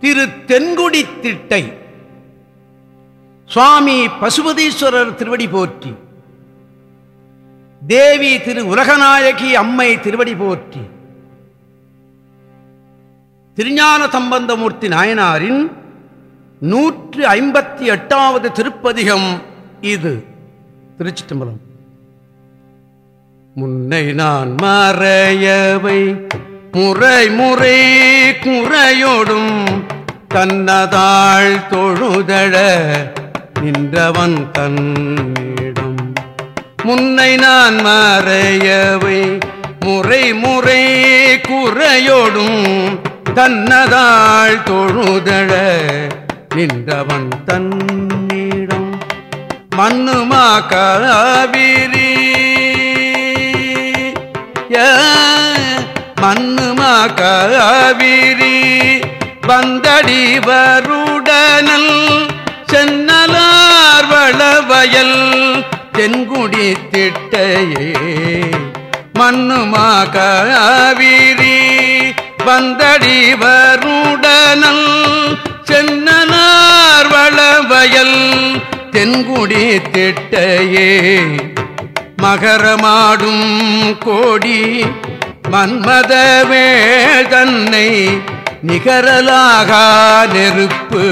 திரு தென்குடி திட்டை. சுவாமி பசுபதீஸ்வரர் திருவடி போற்றி. தேவி திரு உலகநாயகி அம்மை திருவடி போற்றி. திருஞான சம்பந்தமூர்த்தி நாயனாரின் நூற்று ஐம்பத்தி எட்டாவது திருப்பதிகம் இது. திருச்சிட்டம்பலம் முன்னை நான் மறையவை முறை முறை குறையோடும் தன்னதாள் தொழுதழ நின்றவன் தன்னிடம். முன்னை நான் மறையவை முறை முறை குறையோடும் தன்னதாள் தொழுதழ நின்றவன் தன்னிடம். மண்ணுமா காவிரி மண்ணுமா காவிரி வந்தடி வருடனல் சென்னலார் வளவயல் தென்குடி திட்டையே. மண்ணுமா காவிரி வந்தடி வருடனல் சென்னலார் வளவயல் தென்குடி திட்டையே. மகரமாடும் கோடி மன்மதவே தன்னை நிகரலாக நெருப்பு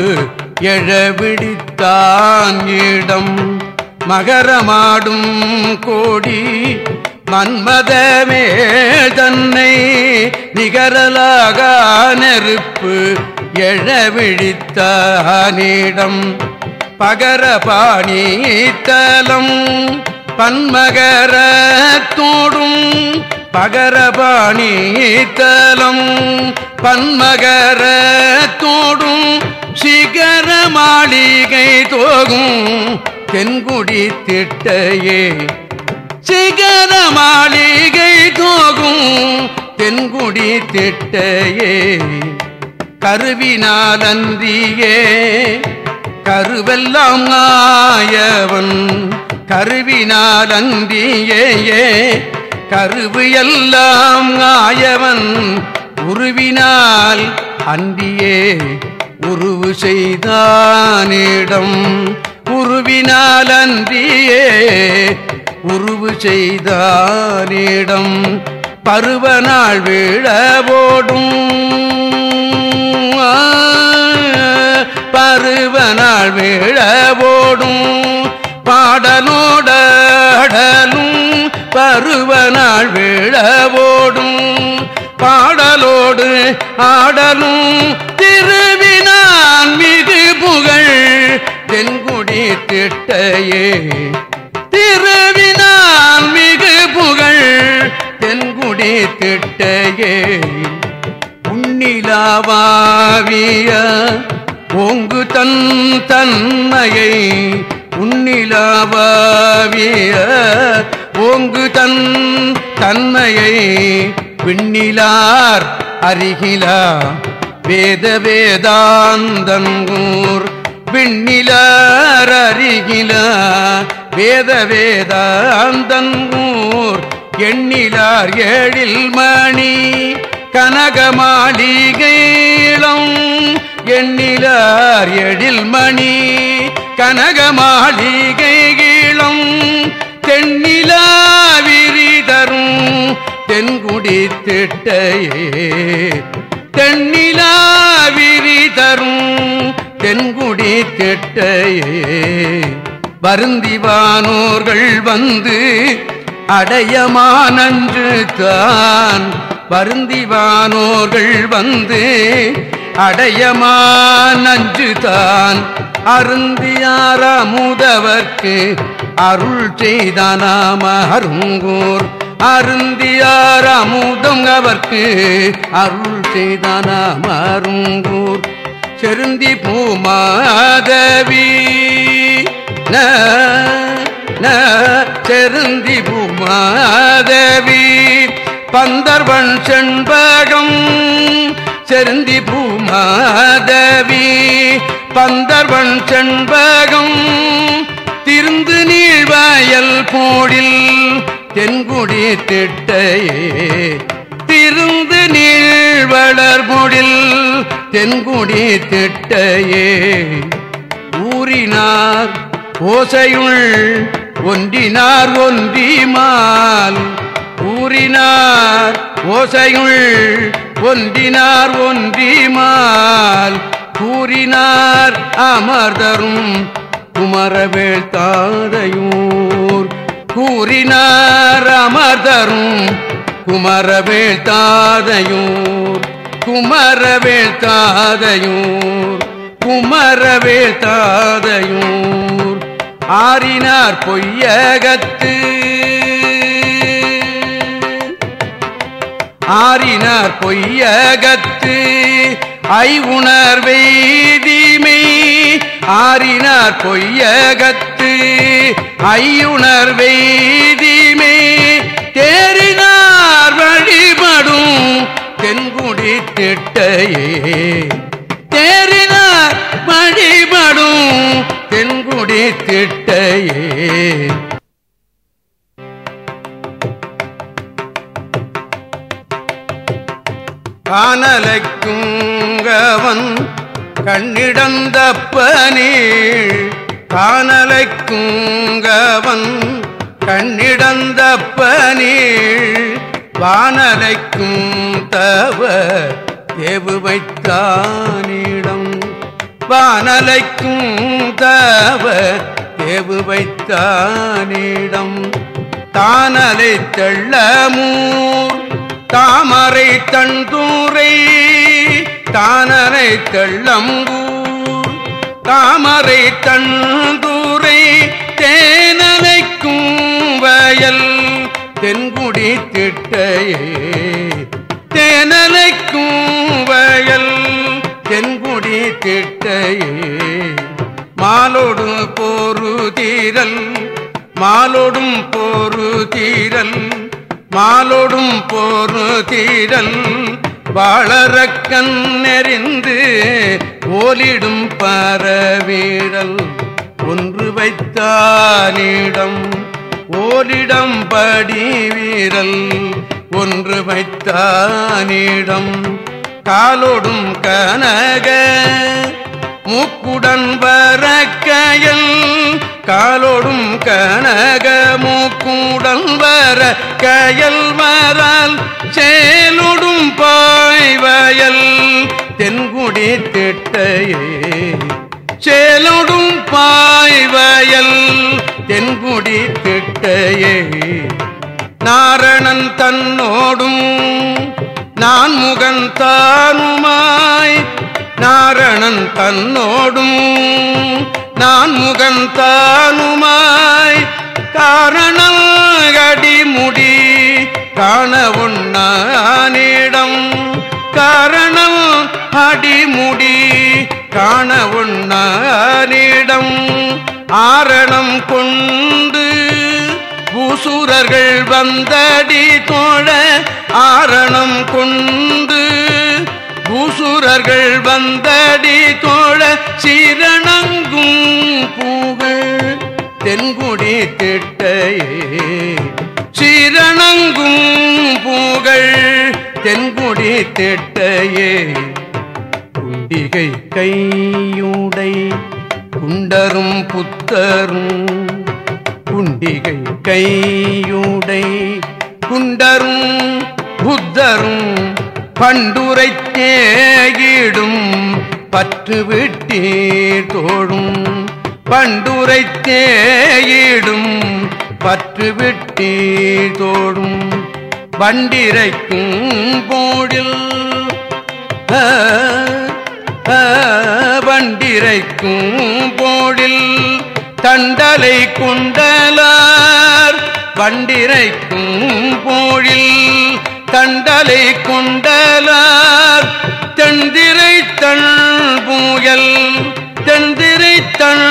எழவிடித்தான் இடம். மகரமாடும் கோடி மன்மதமே தன்னை நிகரலாக நெருப்பு எழவிழித்தானிடம் பகரபாணி தலம் பன்மகரத்தோடும் பகரபாணி தலம் பன்மகர தோடும் சிகர மாளிகை தோகும் தென்குடி திட்டையே. சிகர மாளிகை தோகும் தென்குடி திட்டையே. கருவினாலன்றியே கருவெல்லாம் ஆயவன் கருவினாலன்றியே கருவு எல்லாம் ஆயவன் உருவினால் அன்றியே உருவு செய்தானிடம். உருவினால் அன்றியே உருவு செய்தானிடம். பருவநாள் விழவோடும். பருவநாள் விழவோடும். பாடனோட பருவநாள் விழவோடும் பாடலோடு ஆடலும் திருவினான் மிகு புகழ் தென்குடி திட்டையே. திருவினான் மிகு புகழ் தென்குடி திட்டையே. உன்னிலாவாவிய ஓங்கு தன் தன்மையை உன்னிலாவாவிய ஓங்கு தன் தன்மையை விண்ணிலார் அருகிலா வேத வேதாந்தங்கூர் விண்ணிலார் அருகிலா வேத வேதாந்தங்கூர் எண்ணிலார் ஏழில் மணி. கனக மாளிகைளம் எண்ணிலார் எழில் மணி. கனக மாளிகை தென்னிலா தென்குடி திட்டையே. தென்னிலா விரி தென்குடி திட்டையே. வருந்திவானோர்கள் வந்து அடையமானன்று தான் வருந்திவானோர்கள் வந்து அடையமானன்று தான் அருந்தியாரமுதவர்க்கு அருள் செய்தானாம அருங்கூர் அருந்தியார் அமுதம் அவர்க்கு அருள் செய்தானாம அருங்கூர் செருந்தி பூமாதவி. செருந்தி பூமாதவி. பந்தர்வன் செண்பகம் செருந்தி பூமாதவி பந்தர்வன் செண்பகம் திருந்து நீழ்வாயல் போடில் தென்குடி திட்டையே திருந்து நீழ்வளர் முடில் தென்குடி திட்டையே. ஊறினார் ஓசையுள் ஒன்றினார் ஒன்றிமால் ஊறினார் ஓசையுள் ஒன்றினார் ஒன்றிமால் கூறினார் அமர்தரும் குமரவேள் தாதையூர் கூறினார் அமர்தரும் குமரவேள் தாதையூர் குமரவேள் தாதையூர் குமரவேள் தாதையூர் ஆறினார் பொய்யகத்து ஆறினார் பொய்யகத்து ஐவுணர் வெய்திமை ஆறினார் பொய்யகத்து ஐயுணர் வெய்திமை தேறினார் வழிபடும் தென்குடி திட்டையே. தேறினார் வழிபடும் தென்குடி திட்டையே. கானலைக்குங்கவன் கண்ணிடந்தப்பனீள் கானலைக்குங்கவன் கண்ணிடந்தப்பனீள் வானலைக்கும் தவ தேவுவைத்தானிடம் வானலைக்கும் தவ ஏவு வைத்தானிடம். தானலை தெள்ளமூர் தாமரை தண்டூரை தானரை தெள்ளம்பூர். தாமரை தண்டூரை தேனலைக்கும் வயல் தென்குடி திட்டையே. தேனலைக்கும் வயல் தென்குடி திட்டையே. மாலோடு போரு தீரல் மாலோடும் போரு தீரல் மாலோடும் போரு தீரல் வாழறக்கண் நெறிந்து ஓலிடும் பரவீரல். ஒன்று வைத்தானிடம் ஓரிடம் படி வீரல் ஒன்று வைத்தானிடம் காலோடும் கனக மூக்குடன் வரக்கையல் காலோடும் கனக வர கயல் வரால் சேலோடும் பாய்வயல் தென்குடி திட்டையே. சேலோடும் பாய்வயல் தென்குடி திட்டையே. நாரணன் தன்னோடும் நான் முகன் தானுமாய் நாரணன் தன்னோடும் நான் முகன் தானுமாய் காரணம் அடிமுடி காண உண்ணானிடம். காரணம் அடிமுடி காண உண்ணானிடம். ஆரணம் கொண்டு பூசூரர்கள் வந்தடி தோழ ஆரணம் கொண்டு சூரர்கள் வந்தடி தோழ சீரணங்கும் பூகள். தென்குடி திட்டையே சீரணங்கும் பூகள். தென்குடி திட்டையே குண்டிகை கையுடை குண்டரும் புத்தரும். குண்டிகை கையுடை குண்டரும் புத்தரும். பண்டுரைத்தேயிடும் பற்று விட்டீர் தோழும். பண்டுரைத்தேயிடும் பற்று விட்டீர் தோழும். வண்டிரைக்கும் போடில் வண்டிரைக்கும் போடில் தண்டலை குண்டலார் வண்டிரைக்கும் போழில் தண்டலை கொண்டலார். தென்திரை தன் பூயல் தென்திரை தன்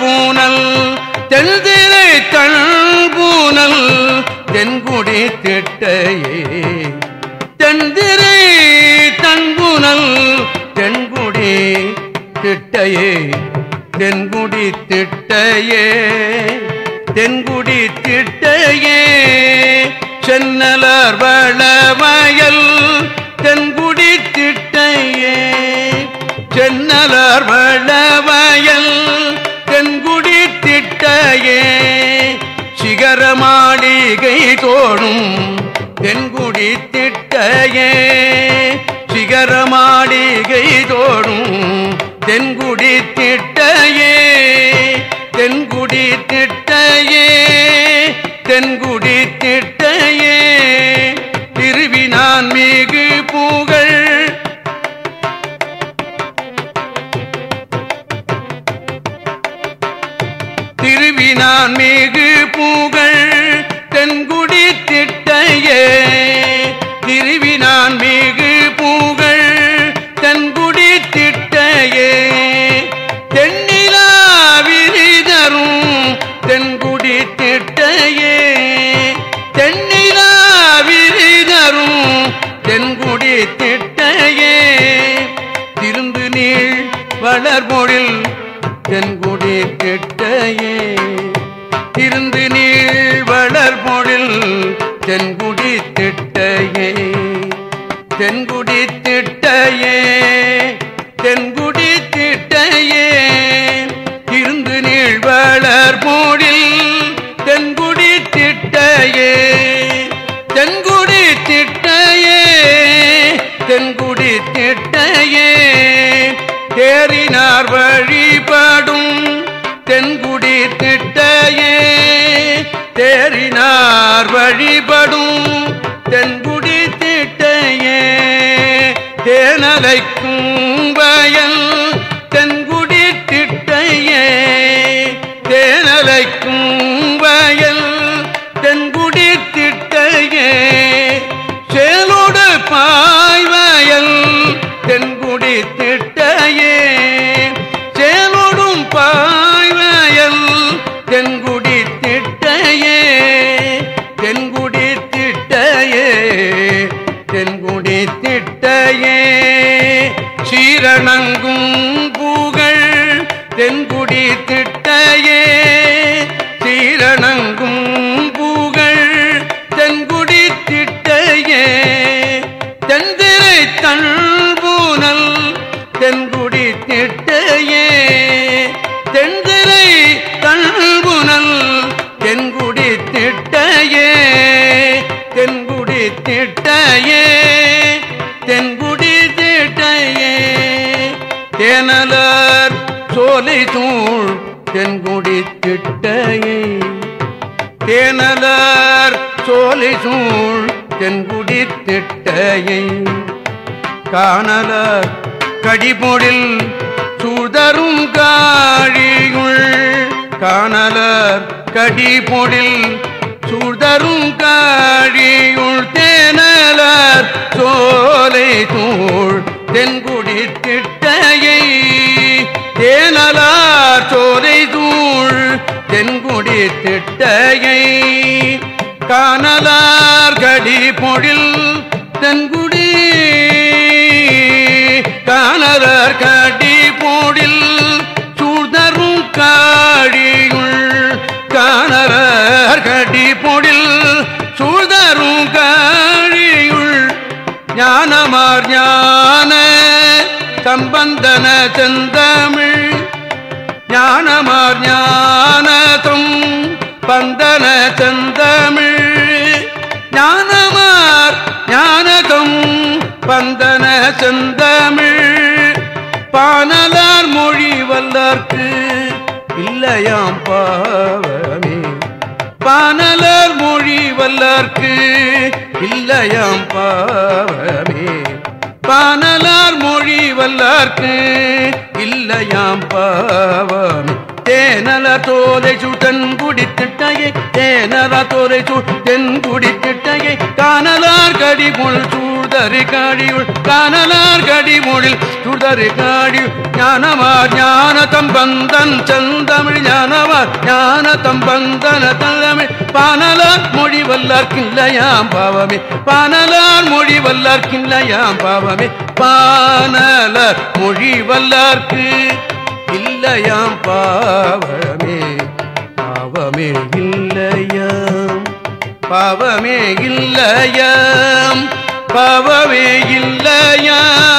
பூனல் தென்திரை தன் பூனல் தென்குடி திட்டையே. தென்திரை தன்புனல் தென்குடி திட்டையே. தென்குடி திட்டையே தென்குடி திட்டையே. சென்னலர் வளவயல் தென்குடி திட்டையே சென்னலர் வளவயல் தென்குடி திட்டையே சிகர மாளிகை தோணும் தென்குடி திட்டையே சிகர மாளிகை தோணும் தென்குடி திட்டையே தென்குடி திட்டையே தென்குடி திருவினான் மிகு பூகள் தென்குடி திட்டையே. திருவினான் மிகு பூகள் தென்குடி திட்டையே. தென்னிலா விரிதரும் தென்குடி திட்டையே. தென்னிலா விரிதரும் தென்குடி திட்டையே. திருந்து நீள் வளர்பொழில் தென்குடி கெட்டையே. இருந்து நீள் வளர்பொழில் தென்குடி திட்டையே. தென்குடி திட்டையே. தென்குடி தேறினார் வழிபடும் தென்குடி திட்டையே. தேறினார் வழிபடும் தென்குடி திட்டையே. தேனலைக்கும் தன்பூனல் தென்குடி திட்டையே. தென்திரை தன்புனல் தென்குடி திட்டையே. தென்குடி திட்டையே. தென்குடி திட்டையே. தேனலர் சோலை தூள் தென்குடி திட்டையே. தேனலர் சோலை சூழ் தென்குடி திட்டையை. காணல. கடிபொழில் சூழ்தரும் காழியுள் காணலர் கடிபொழில் சூழ்தரும் காழியுள் தேனலர் சோலை தூள் தென்குடி திட்டையை தேனலார் சோலை தூள் தென்குடி திட்டையை காணலார் கடி பொழில் தென்குடி கடி பொழில் சூழ்தரும் காடியுள் காணலார் கடி பொழில் சூழ்தரும் காழியுள் ஞானமார் ஞான சம்பந்தன செந்தமிழ் ஞானமார் ஞானதும் பந்தன செந்தமிழ் ஞானமார் ஞானதும் பந்தன செந்தமிழ் பானலார் மொழி வல்லார்க்கு இல்லையாம் பாவமே. பானலர் மொழி வல்லார்க்கு இல்லையாம் பாவமே. பானலார் மொழி வல்லார்க்கு இல்லையாம் பாவமே. தேனல தோலை சுடன் குடித்திட்டையை தேனல தோலை சுடன் குடித்திட்டையை காணலார் கடிமுள் சூழ்தரு காடியுள் காணலார் கடிமொழில் சூழ்தரு காடியுள் ஞானமார் ஞான தம்பந்தன் செந்தமிழ் ஞானவார் ஞான தம்பந்தன தந்தமிழ் பானலார் மொழி வல்லார்க்கில்லையாம் பாவமே பானலார் மொழி வல்லார்க்கில்லையாம் பாவமே. பானலர் மொழி வல்லார்க்கு இல்லையாம் பாவமே பாவமே இல்லையாம் பாவமே இல்லையாம். பாவமே இல்லையாம்